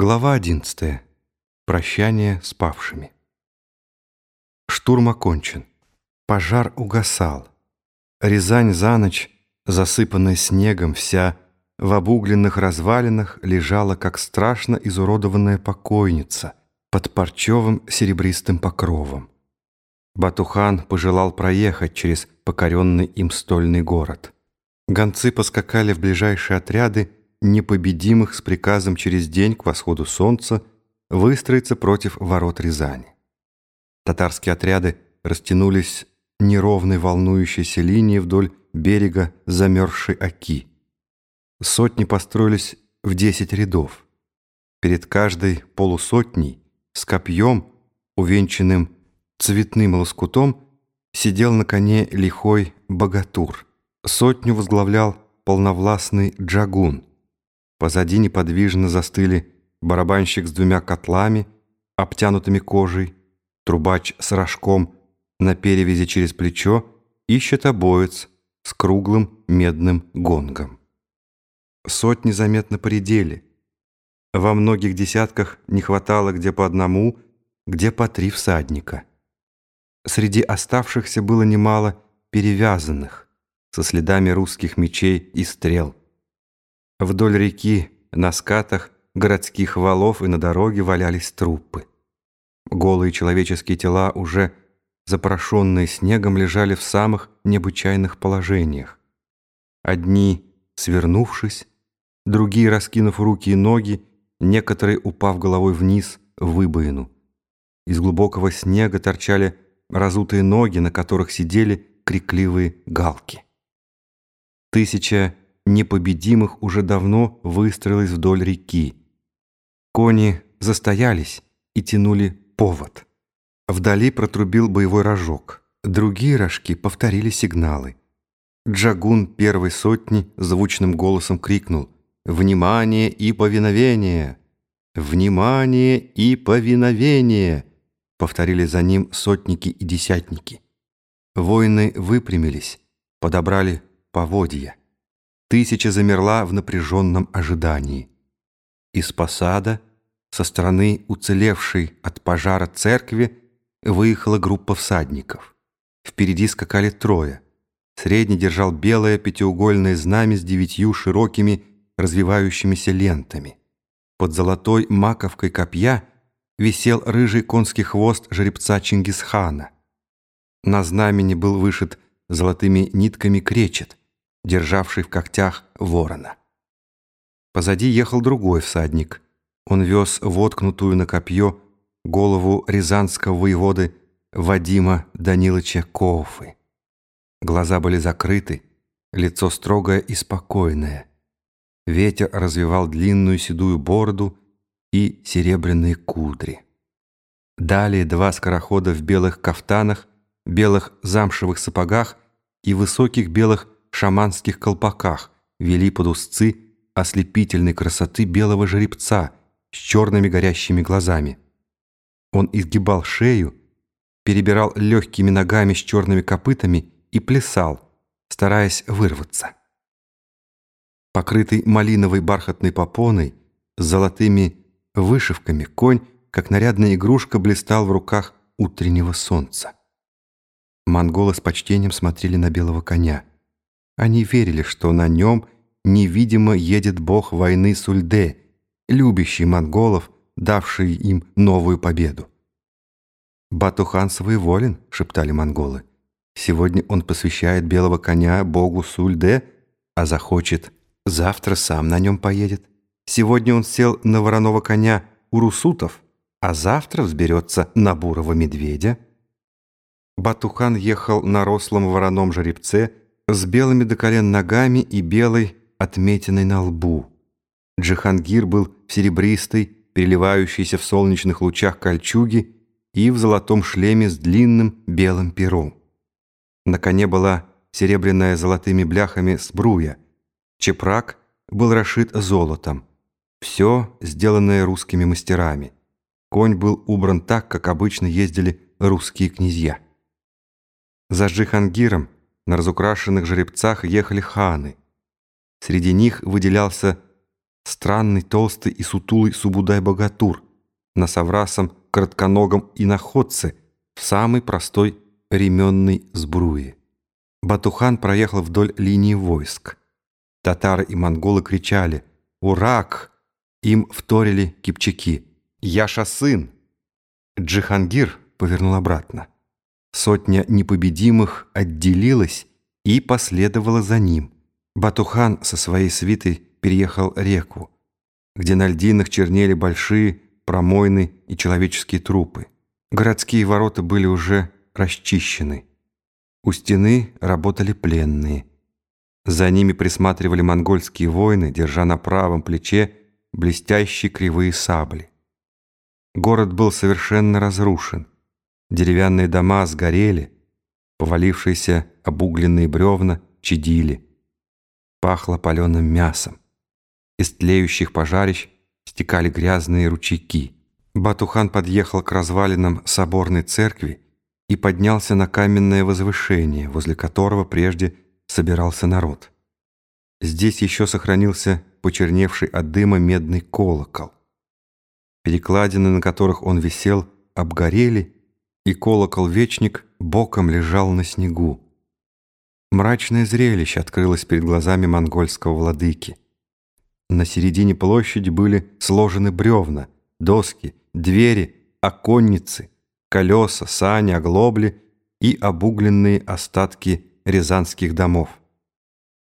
Глава 11. Прощание с павшими. Штурм окончен. Пожар угасал. Рязань за ночь, засыпанная снегом, вся в обугленных развалинах лежала, как страшно изуродованная покойница под парчевым серебристым покровом. Батухан пожелал проехать через покоренный им стольный город. Гонцы поскакали в ближайшие отряды, непобедимых с приказом через день к восходу солнца выстроиться против ворот Рязани. Татарские отряды растянулись неровной волнующейся линией вдоль берега замерзшей Оки. Сотни построились в десять рядов. Перед каждой полусотней с копьем, увенчанным цветным лоскутом, сидел на коне лихой богатур. Сотню возглавлял полновластный джагун – Позади неподвижно застыли барабанщик с двумя котлами, обтянутыми кожей, трубач с рожком на перевязи через плечо и щитобоец с круглым медным гонгом. Сотни заметно поредели. Во многих десятках не хватало где по одному, где по три всадника. Среди оставшихся было немало перевязанных, со следами русских мечей и стрел. Вдоль реки, на скатах городских валов и на дороге валялись трупы. Голые человеческие тела, уже запорошенные снегом, лежали в самых необычайных положениях. Одни, свернувшись, другие, раскинув руки и ноги, некоторые, упав головой вниз, в выбоину. Из глубокого снега торчали разутые ноги, на которых сидели крикливые галки. Тысяча непобедимых уже давно выстроилась вдоль реки. Кони застоялись и тянули повод. Вдали протрубил боевой рожок. Другие рожки повторили сигналы. Джагун первой сотни звучным голосом крикнул «Внимание и повиновение! Внимание и повиновение!» Повторили за ним сотники и десятники. Воины выпрямились, подобрали поводья. Тысяча замерла в напряженном ожидании. Из посада, со стороны уцелевшей от пожара церкви, выехала группа всадников. Впереди скакали трое. Средний держал белое пятиугольное знамя с девятью широкими развивающимися лентами. Под золотой маковкой копья висел рыжий конский хвост жеребца Чингисхана. На знамени был вышит золотыми нитками кречет, державший в когтях ворона. Позади ехал другой всадник. Он вез воткнутую на копье голову рязанского воеводы Вадима Данилыча Коуфы. Глаза были закрыты, лицо строгое и спокойное. Ветер развивал длинную седую бороду и серебряные кудри. Далее два скорохода в белых кафтанах, белых замшевых сапогах и высоких белых шаманских колпаках вели под узцы ослепительной красоты белого жеребца с черными горящими глазами. Он изгибал шею, перебирал легкими ногами с черными копытами и плясал, стараясь вырваться. Покрытый малиновой бархатной попоной с золотыми вышивками, конь, как нарядная игрушка, блистал в руках утреннего солнца. Монголы с почтением смотрели на белого коня. Они верили, что на нем невидимо едет бог войны Сульде, любящий монголов, давший им новую победу. «Батухан своеволен», — шептали монголы. «Сегодня он посвящает белого коня богу Сульде, а захочет, завтра сам на нем поедет. Сегодня он сел на вороного коня у русутов, а завтра взберется на бурого медведя». Батухан ехал на рослом вороном жеребце, с белыми до колен ногами и белой отметиной на лбу. Джихангир был в серебристой, переливающейся в солнечных лучах кольчуги и в золотом шлеме с длинным белым пером. На коне была серебряная золотыми бляхами сбруя. Чепрак был расшит золотом. Все сделанное русскими мастерами. Конь был убран так, как обычно ездили русские князья. За Джихангиром на разукрашенных жеребцах ехали ханы. Среди них выделялся странный, толстый и сутулый Субудай-богатур на соврасом, коротконогом и находце в самой простой ременной сбруе. Батухан проехал вдоль линии войск. Татары и монголы кричали «Урак!» Им вторили кипчаки «Яша сын!» Джихангир повернул обратно. Сотня непобедимых отделилась и последовала за ним. Батухан со своей свитой переехал реку, где на льдинах чернели большие промойны и человеческие трупы. Городские ворота были уже расчищены. У стены работали пленные. За ними присматривали монгольские воины, держа на правом плече блестящие кривые сабли. Город был совершенно разрушен. Деревянные дома сгорели, повалившиеся обугленные бревна чадили. Пахло паленым мясом. Из тлеющих пожарищ стекали грязные ручейки. Батухан подъехал к развалинам соборной церкви и поднялся на каменное возвышение, возле которого прежде собирался народ. Здесь еще сохранился почерневший от дыма медный колокол. Перекладины, на которых он висел, обгорели, и колокол-вечник боком лежал на снегу. Мрачное зрелище открылось перед глазами монгольского владыки. На середине площади были сложены бревна, доски, двери, оконницы, колеса, сани, оглобли и обугленные остатки рязанских домов.